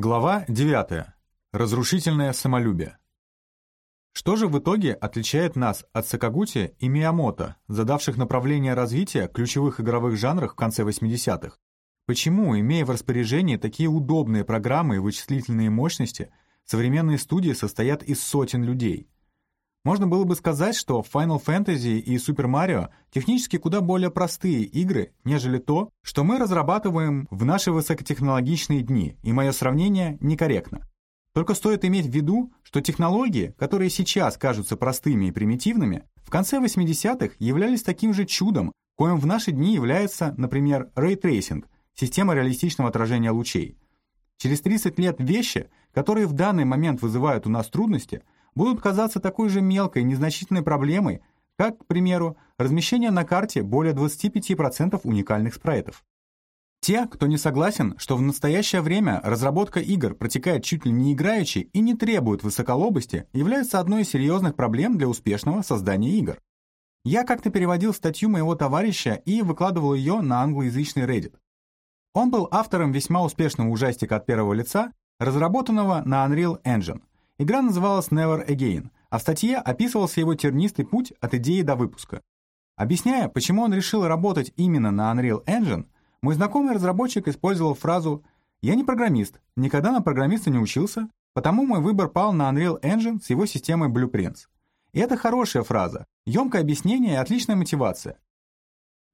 Глава 9. Разрушительное самолюбие. Что же в итоге отличает нас от Сакагути и Миямото, задавших направление развития ключевых игровых жанров в конце 80-х? Почему, имея в распоряжении такие удобные программы и вычислительные мощности, современные студии состоят из сотен людей? Можно было бы сказать, что Final Fantasy и Super Mario технически куда более простые игры, нежели то, что мы разрабатываем в наши высокотехнологичные дни, и мое сравнение некорректно. Только стоит иметь в виду, что технологии, которые сейчас кажутся простыми и примитивными, в конце 80-х являлись таким же чудом, коим в наши дни является, например, ray tracing, система реалистичного отражения лучей. Через 30 лет вещи, которые в данный момент вызывают у нас трудности – будут казаться такой же мелкой, незначительной проблемой, как, к примеру, размещение на карте более 25% уникальных спрайтов. Те, кто не согласен, что в настоящее время разработка игр протекает чуть ли не играючи и не требует высоколобости, является одной из серьезных проблем для успешного создания игр. Я как-то переводил статью моего товарища и выкладывал ее на англоязычный Reddit. Он был автором весьма успешного ужастика от первого лица, разработанного на Unreal Engine. Игра называлась Never Again, а в статье описывался его тернистый путь от идеи до выпуска. Объясняя, почему он решил работать именно на Unreal Engine, мой знакомый разработчик использовал фразу «Я не программист, никогда на программиста не учился, потому мой выбор пал на Unreal Engine с его системой Blueprints». И это хорошая фраза, емкое объяснение и отличная мотивация.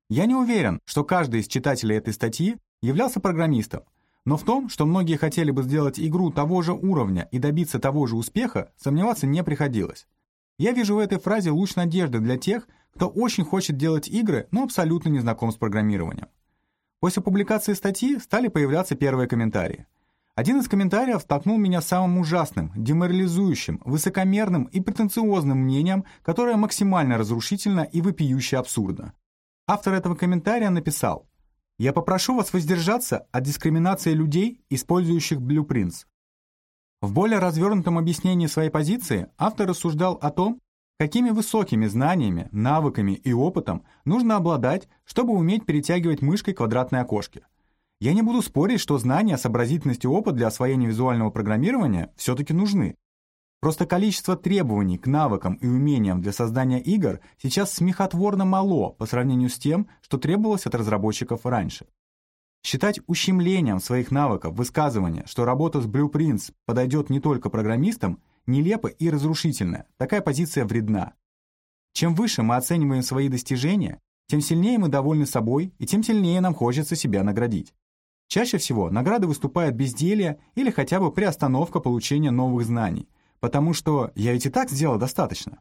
Я не уверен, что каждый из читателей этой статьи являлся программистом, но в том, что многие хотели бы сделать игру того же уровня и добиться того же успеха, сомневаться не приходилось. Я вижу в этой фразе луч надежды для тех, кто очень хочет делать игры, но абсолютно не знаком с программированием. После публикации статьи стали появляться первые комментарии. Один из комментариев столкнул меня с самым ужасным, деморализующим, высокомерным и претенциозным мнением, которое максимально разрушительно и вопиюще абсурдно. Автор этого комментария написал я попрошу вас воздержаться от дискриминации людей, использующих Blueprints. В более развернутом объяснении своей позиции автор рассуждал о том, какими высокими знаниями, навыками и опытом нужно обладать, чтобы уметь перетягивать мышкой квадратные окошки. Я не буду спорить, что знания, сообразительность и опыт для освоения визуального программирования все-таки нужны. Просто количество требований к навыкам и умениям для создания игр сейчас смехотворно мало по сравнению с тем, что требовалось от разработчиков раньше. Считать ущемлением своих навыков высказывание, что работа с Blueprints подойдет не только программистам, нелепо и разрушительно. Такая позиция вредна. Чем выше мы оцениваем свои достижения, тем сильнее мы довольны собой и тем сильнее нам хочется себя наградить. Чаще всего награды выступают безделье или хотя бы приостановка получения новых знаний, потому что я ведь и так сделал достаточно.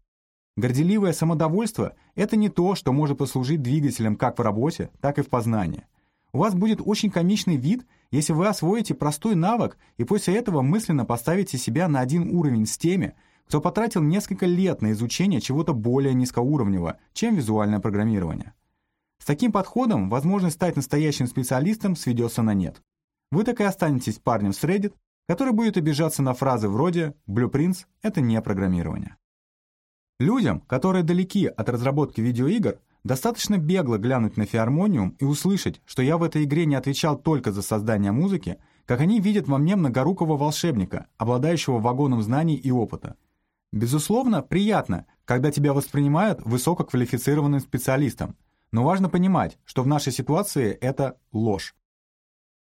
Горделивое самодовольство — это не то, что может послужить двигателем как в работе, так и в познании. У вас будет очень комичный вид, если вы освоите простой навык и после этого мысленно поставите себя на один уровень с теми, кто потратил несколько лет на изучение чего-то более низкоуровневого, чем визуальное программирование. С таким подходом возможность стать настоящим специалистом сведется на нет. Вы так и останетесь парнем с Reddit, который будет обижаться на фразы вроде «Blueprints — это не программирование». Людям, которые далеки от разработки видеоигр, достаточно бегло глянуть на фиармониум и услышать, что я в этой игре не отвечал только за создание музыки, как они видят во мне многорукого волшебника, обладающего вагоном знаний и опыта. Безусловно, приятно, когда тебя воспринимают высококвалифицированным специалистом, но важно понимать, что в нашей ситуации это ложь.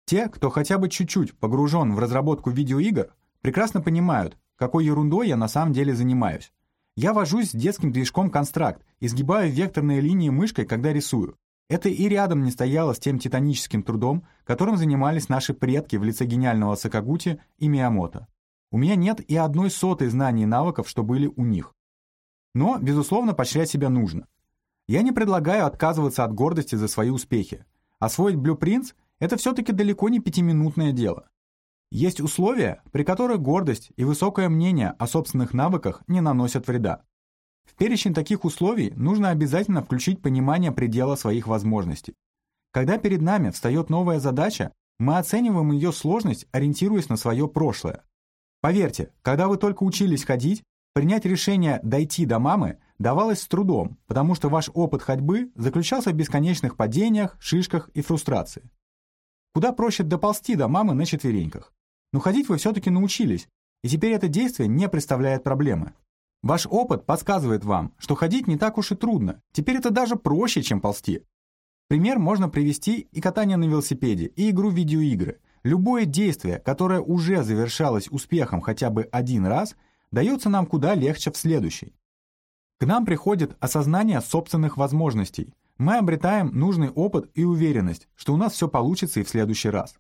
Те, кто хотя бы чуть-чуть погружен в разработку видеоигр, прекрасно понимают, какой ерундой я на самом деле занимаюсь. Я вожусь с детским движком Construct, изгибаю векторные линии мышкой, когда рисую. Это и рядом не стояло с тем титаническим трудом, которым занимались наши предки в лице гениального Сакагути и Миямото. У меня нет и одной сотой знаний и навыков, что были у них. Но, безусловно, поощрять себя нужно. Я не предлагаю отказываться от гордости за свои успехи. Освоить Blueprints это все-таки далеко не пятиминутное дело. Есть условия, при которых гордость и высокое мнение о собственных навыках не наносят вреда. В перечень таких условий нужно обязательно включить понимание предела своих возможностей. Когда перед нами встает новая задача, мы оцениваем ее сложность, ориентируясь на свое прошлое. Поверьте, когда вы только учились ходить, принять решение дойти до мамы давалось с трудом, потому что ваш опыт ходьбы заключался в бесконечных падениях, шишках и фрустрации. Куда проще доползти до мамы на четвереньках. Но ходить вы все-таки научились, и теперь это действие не представляет проблемы. Ваш опыт подсказывает вам, что ходить не так уж и трудно, теперь это даже проще, чем ползти. Пример можно привести и катание на велосипеде, и игру в видеоигры. Любое действие, которое уже завершалось успехом хотя бы один раз, дается нам куда легче в следующий. К нам приходит осознание собственных возможностей. Мы обретаем нужный опыт и уверенность, что у нас все получится и в следующий раз.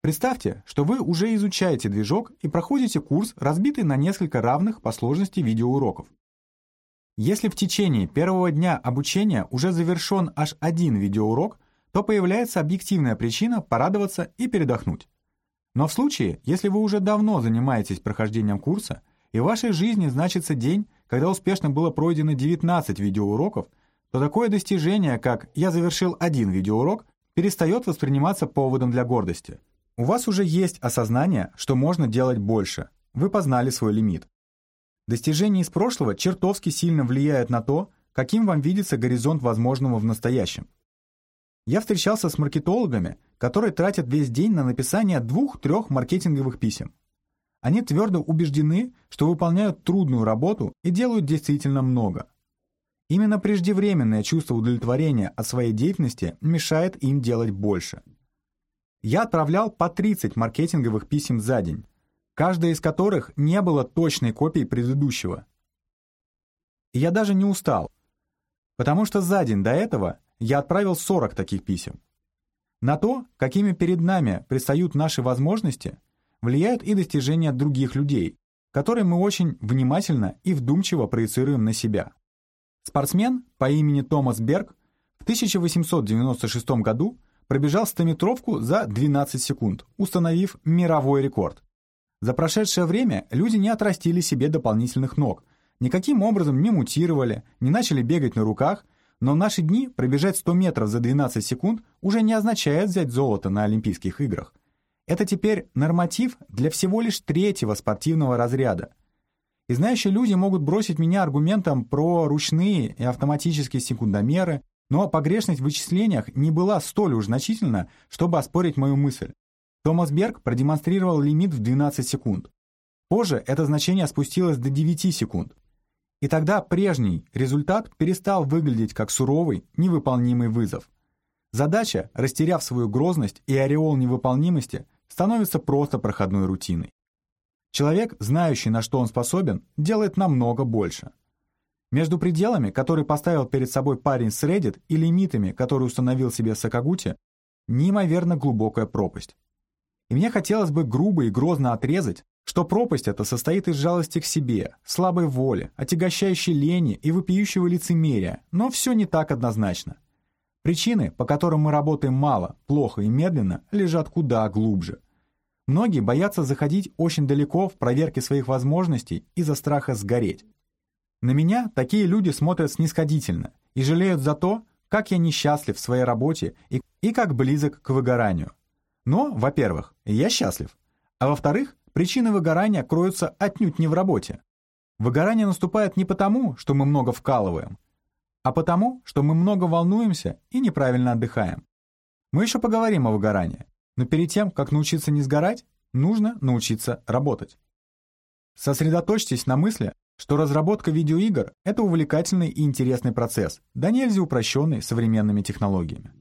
Представьте, что вы уже изучаете движок и проходите курс, разбитый на несколько равных по сложности видеоуроков. Если в течение первого дня обучения уже завершен аж один видеоурок, то появляется объективная причина порадоваться и передохнуть. Но в случае, если вы уже давно занимаетесь прохождением курса, и в вашей жизни значится день, когда успешно было пройдено 19 видеоуроков, то такое достижение, как «я завершил один видеоурок», перестает восприниматься поводом для гордости – у вас уже есть осознание, что можно делать больше. Вы познали свой лимит. Достижения из прошлого чертовски сильно влияют на то, каким вам видится горизонт возможного в настоящем. Я встречался с маркетологами, которые тратят весь день на написание двух-трех маркетинговых писем. Они твердо убеждены, что выполняют трудную работу и делают действительно много. Именно преждевременное чувство удовлетворения от своей деятельности мешает им делать больше – я отправлял по 30 маркетинговых писем за день, каждая из которых не было точной копией предыдущего. И я даже не устал, потому что за день до этого я отправил 40 таких писем. На то, какими перед нами предстают наши возможности, влияют и достижения других людей, которые мы очень внимательно и вдумчиво проецируем на себя. Спортсмен по имени Томас Берг в 1896 году пробежал стометровку за 12 секунд, установив мировой рекорд. За прошедшее время люди не отрастили себе дополнительных ног, никаким образом не мутировали, не начали бегать на руках, но в наши дни пробежать 100 метров за 12 секунд уже не означает взять золото на Олимпийских играх. Это теперь норматив для всего лишь третьего спортивного разряда. И знающие люди могут бросить меня аргументом про ручные и автоматические секундомеры, но погрешность в вычислениях не была столь уж значительна, чтобы оспорить мою мысль. Томас Берг продемонстрировал лимит в 12 секунд. Позже это значение спустилось до 9 секунд. И тогда прежний результат перестал выглядеть как суровый, невыполнимый вызов. Задача, растеряв свою грозность и ореол невыполнимости, становится просто проходной рутиной. Человек, знающий, на что он способен, делает намного больше. Между пределами, которые поставил перед собой парень с Reddit, и лимитами, которые установил себе в Сакагуте, неимоверно глубокая пропасть. И мне хотелось бы грубо и грозно отрезать, что пропасть эта состоит из жалости к себе, слабой воли, отягощающей лени и вопиющего лицемерия, но все не так однозначно. Причины, по которым мы работаем мало, плохо и медленно, лежат куда глубже. Многие боятся заходить очень далеко в проверке своих возможностей из-за страха сгореть. На меня такие люди смотрят снисходительно и жалеют за то, как я несчастлив в своей работе и, и как близок к выгоранию. Но, во-первых, я счастлив, а во-вторых, причины выгорания кроются отнюдь не в работе. Выгорание наступает не потому, что мы много вкалываем, а потому, что мы много волнуемся и неправильно отдыхаем. Мы еще поговорим о выгорании, но перед тем, как научиться не сгорать, нужно научиться работать. Сосредоточьтесь на мысли, что разработка видеоигр — это увлекательный и интересный процесс, да нельзя упрощенный современными технологиями.